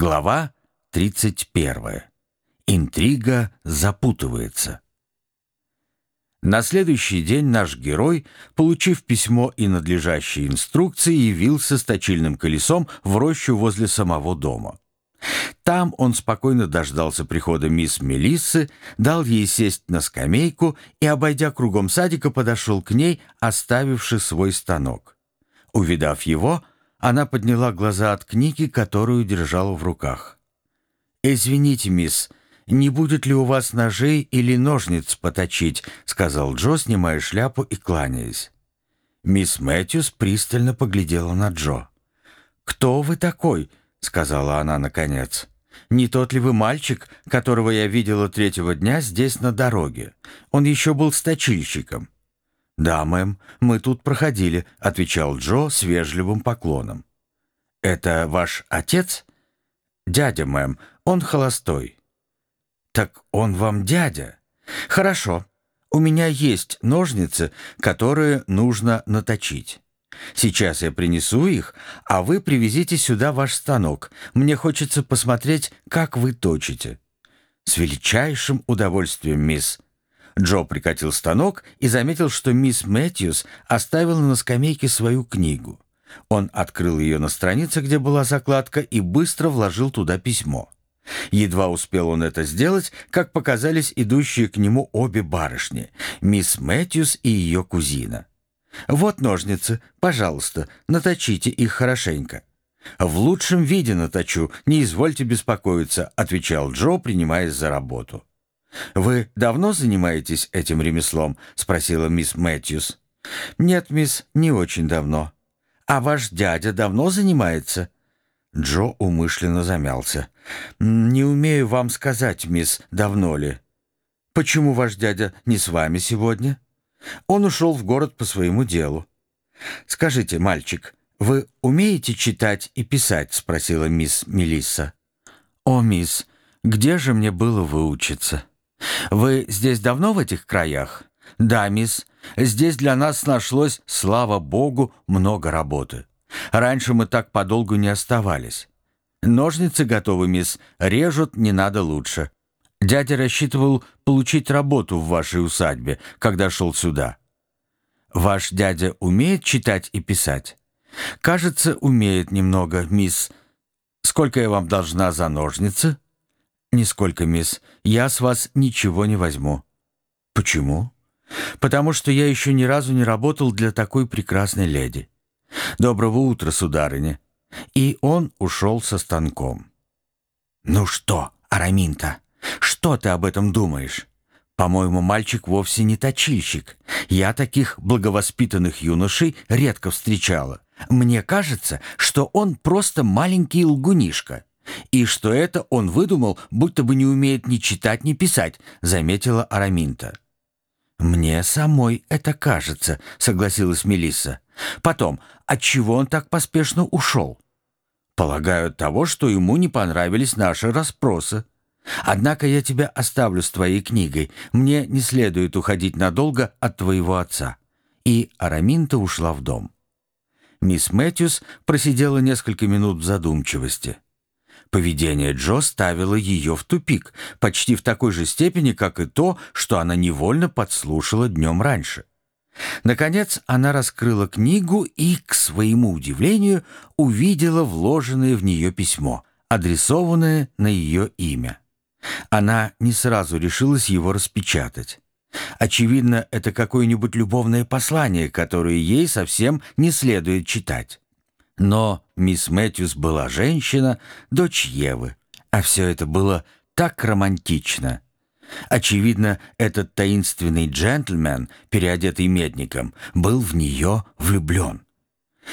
Глава 31. Интрига запутывается. На следующий день наш герой, получив письмо и надлежащие инструкции, явился с точильным колесом в рощу возле самого дома. Там он спокойно дождался прихода мисс Мелиссы, дал ей сесть на скамейку и, обойдя кругом садика, подошел к ней, оставивши свой станок. Увидав его, она подняла глаза от книги, которую держала в руках. «Извините, мисс, не будет ли у вас ножей или ножниц поточить?» — сказал Джо, снимая шляпу и кланяясь. Мисс Мэтьюс пристально поглядела на Джо. «Кто вы такой?» — сказала она наконец. «Не тот ли вы мальчик, которого я видела третьего дня здесь на дороге? Он еще был сточильщиком». «Да, мэм, мы тут проходили», — отвечал Джо с вежливым поклоном. «Это ваш отец?» «Дядя, мэм, он холостой». «Так он вам дядя?» «Хорошо. У меня есть ножницы, которые нужно наточить. Сейчас я принесу их, а вы привезите сюда ваш станок. Мне хочется посмотреть, как вы точите». «С величайшим удовольствием, мисс», Джо прикатил станок и заметил, что мисс Мэтьюс оставила на скамейке свою книгу. Он открыл ее на странице, где была закладка, и быстро вложил туда письмо. Едва успел он это сделать, как показались идущие к нему обе барышни, мисс Мэтьюс и ее кузина. «Вот ножницы, пожалуйста, наточите их хорошенько». «В лучшем виде наточу, не извольте беспокоиться», — отвечал Джо, принимаясь за работу. «Вы давно занимаетесь этим ремеслом?» — спросила мисс Мэтьюс. «Нет, мисс, не очень давно». «А ваш дядя давно занимается?» Джо умышленно замялся. «Не умею вам сказать, мисс, давно ли». «Почему ваш дядя не с вами сегодня?» «Он ушел в город по своему делу». «Скажите, мальчик, вы умеете читать и писать?» — спросила мисс Мелисса. «О, мисс, где же мне было выучиться?» «Вы здесь давно в этих краях?» «Да, мисс. Здесь для нас нашлось, слава богу, много работы. Раньше мы так подолгу не оставались. Ножницы готовы, мисс. Режут не надо лучше. Дядя рассчитывал получить работу в вашей усадьбе, когда шел сюда. Ваш дядя умеет читать и писать? Кажется, умеет немного, мисс. Сколько я вам должна за ножницы?» «Нисколько, мисс. Я с вас ничего не возьму». «Почему?» «Потому что я еще ни разу не работал для такой прекрасной леди». «Доброго утра, сударыня». И он ушел со станком. «Ну что, Араминта, что ты об этом думаешь?» «По-моему, мальчик вовсе не точильщик. Я таких благовоспитанных юношей редко встречала. Мне кажется, что он просто маленький лгунишка» и что это он выдумал, будто бы не умеет ни читать, ни писать», — заметила Араминта. «Мне самой это кажется», — согласилась Мелисса. «Потом, отчего он так поспешно ушел?» «Полагаю, того, что ему не понравились наши расспросы. Однако я тебя оставлю с твоей книгой. Мне не следует уходить надолго от твоего отца». И Араминта ушла в дом. Мисс Мэтьюс просидела несколько минут в задумчивости. Поведение Джо ставило ее в тупик, почти в такой же степени, как и то, что она невольно подслушала днем раньше. Наконец она раскрыла книгу и, к своему удивлению, увидела вложенное в нее письмо, адресованное на ее имя. Она не сразу решилась его распечатать. Очевидно, это какое-нибудь любовное послание, которое ей совсем не следует читать. Но мисс Мэтьюс была женщина, дочь Евы, а все это было так романтично. Очевидно, этот таинственный джентльмен, переодетый медником, был в нее влюблен.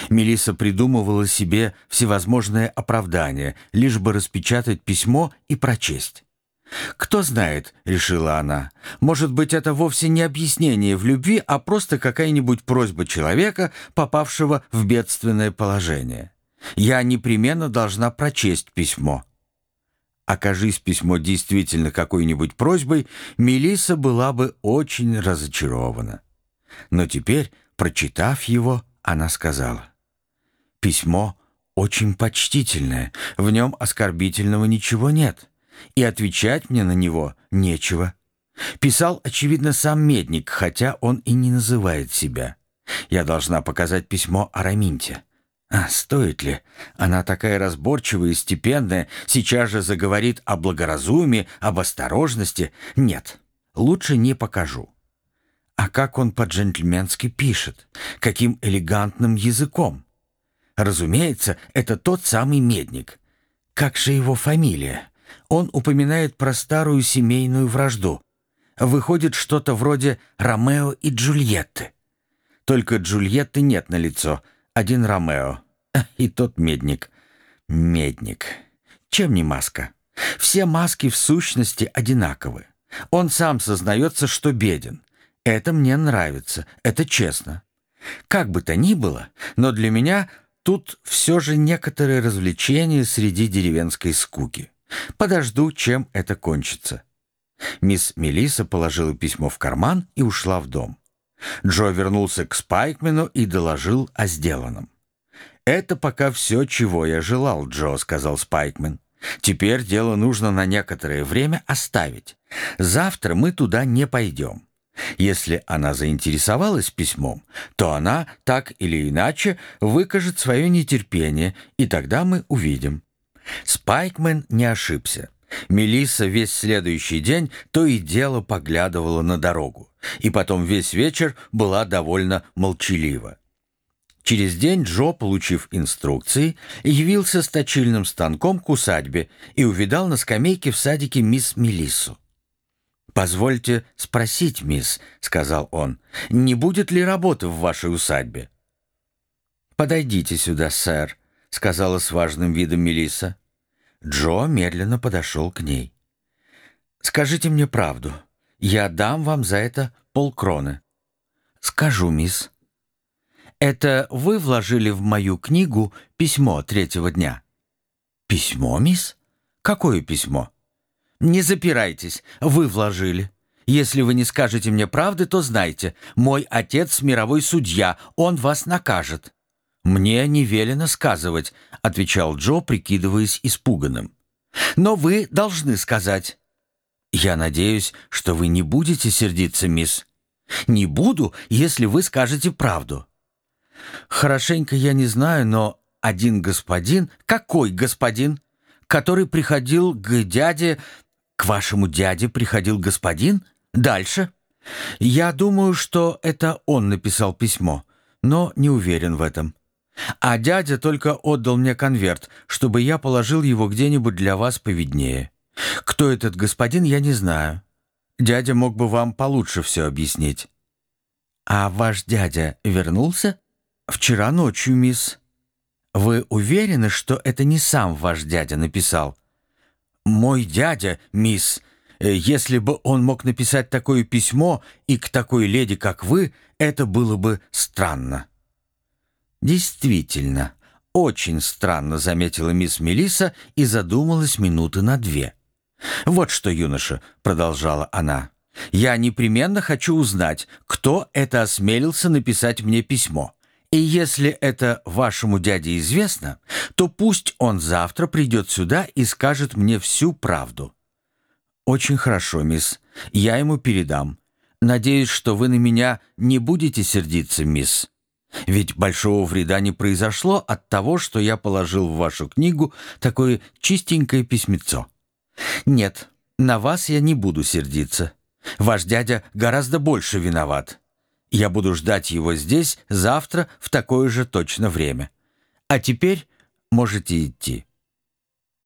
Мелисса придумывала себе всевозможные оправдания, лишь бы распечатать письмо и прочесть. «Кто знает», — решила она, — «может быть, это вовсе не объяснение в любви, а просто какая-нибудь просьба человека, попавшего в бедственное положение. Я непременно должна прочесть письмо». Окажись письмо действительно какой-нибудь просьбой, Мелисса была бы очень разочарована. Но теперь, прочитав его, она сказала, «Письмо очень почтительное, в нем оскорбительного ничего нет, и отвечать мне на него нечего. Писал, очевидно, сам Медник, хотя он и не называет себя. Я должна показать письмо Араминте. А стоит ли? Она такая разборчивая и степенная, сейчас же заговорит о благоразумии, об осторожности. Нет, лучше не покажу. А как он по-джентльменски пишет? Каким элегантным языком? Разумеется, это тот самый Медник. Как же его фамилия? Он упоминает про старую семейную вражду. Выходит что-то вроде Ромео и Джульетты. Только Джульетты нет на лицо, один Ромео. И тот медник. Медник. Чем не маска? Все маски в сущности одинаковы. Он сам сознается, что беден. Это мне нравится, это честно. Как бы то ни было, но для меня тут все же некоторое развлечение среди деревенской скуки. Подожду, чем это кончится. Мисс Мелиса положила письмо в карман и ушла в дом. Джо вернулся к Спайкмену и доложил о сделанном. «Это пока все, чего я желал, Джо», — сказал Спайкмен. «Теперь дело нужно на некоторое время оставить. Завтра мы туда не пойдем. Если она заинтересовалась письмом, то она так или иначе выкажет свое нетерпение, и тогда мы увидим». Спайкмен не ошибся. Мелисса весь следующий день то и дело поглядывала на дорогу, и потом весь вечер была довольно молчалива. Через день Джо, получив инструкции, явился с точильным станком к усадьбе и увидал на скамейке в садике мисс Мелиссу. «Позвольте спросить, мисс», — сказал он, — «не будет ли работы в вашей усадьбе?» «Подойдите сюда, сэр», — сказала с важным видом Мелисса. Джо медленно подошел к ней. «Скажите мне правду. Я дам вам за это полкроны». «Скажу, мисс». «Это вы вложили в мою книгу письмо третьего дня?» «Письмо, мисс? Какое письмо?» «Не запирайтесь, вы вложили. Если вы не скажете мне правды, то знайте, мой отец мировой судья, он вас накажет». «Мне не велено сказывать», — отвечал Джо, прикидываясь испуганным. «Но вы должны сказать». «Я надеюсь, что вы не будете сердиться, мисс». «Не буду, если вы скажете правду». «Хорошенько я не знаю, но один господин...» «Какой господин?» «Который приходил к дяде...» «К вашему дяде приходил господин?» «Дальше?» «Я думаю, что это он написал письмо, но не уверен в этом». А дядя только отдал мне конверт, чтобы я положил его где-нибудь для вас повиднее. Кто этот господин, я не знаю. Дядя мог бы вам получше все объяснить». «А ваш дядя вернулся?» «Вчера ночью, мисс». «Вы уверены, что это не сам ваш дядя написал?» «Мой дядя, мисс. Э, если бы он мог написать такое письмо и к такой леди, как вы, это было бы странно». «Действительно, очень странно», — заметила мисс Мелиса и задумалась минуты на две. «Вот что, юноша», — продолжала она, — «я непременно хочу узнать, кто это осмелился написать мне письмо. И если это вашему дяде известно, то пусть он завтра придет сюда и скажет мне всю правду». «Очень хорошо, мисс. Я ему передам. Надеюсь, что вы на меня не будете сердиться, мисс». Ведь большого вреда не произошло от того, что я положил в вашу книгу такое чистенькое письмецо. Нет, на вас я не буду сердиться. Ваш дядя гораздо больше виноват. Я буду ждать его здесь завтра в такое же точно время. А теперь можете идти».